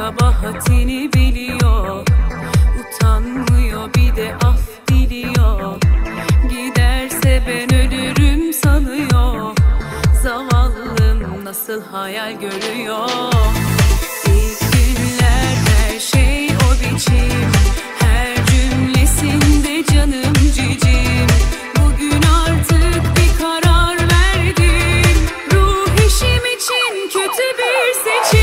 kabahatini biliyor. Utanmıyor bir de af diliyor. Giderse ben ölürüm sanıyor. Zavallım nasıl hayal görüyor? İlk günler her şey o biçim. Her cümlesinde canım cicim. Bugün artık bir karar verdim. Ruh işim için kötü bir seçim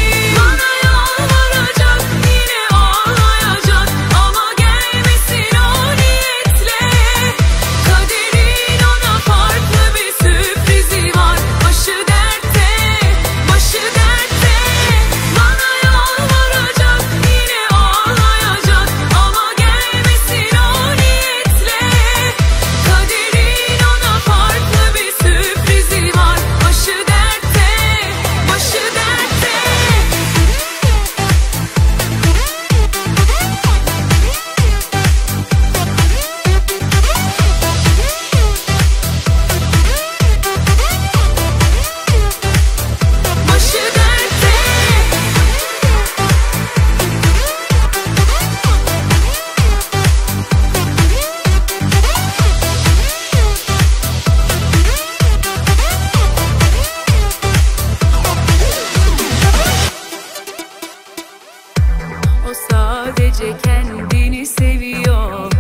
sadece kendini seviyor.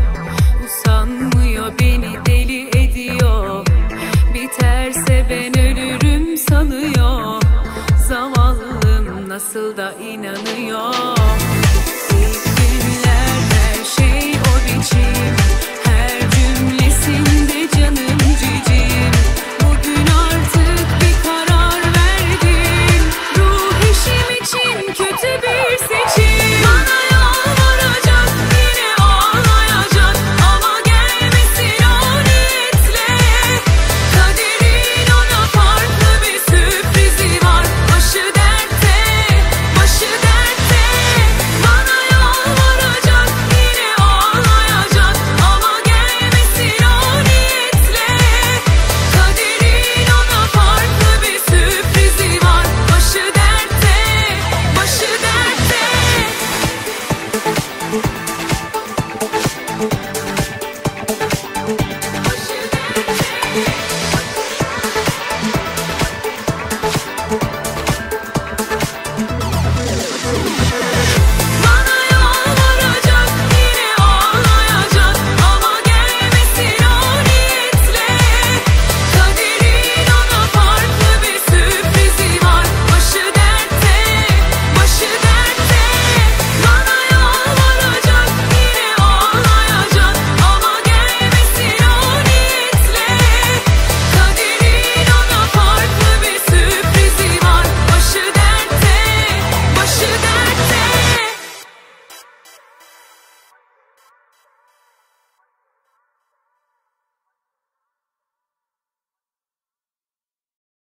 Usanmıyor beni deli ediyor. Biterse ben ölürüm sanıyor. Zavallım nasıl da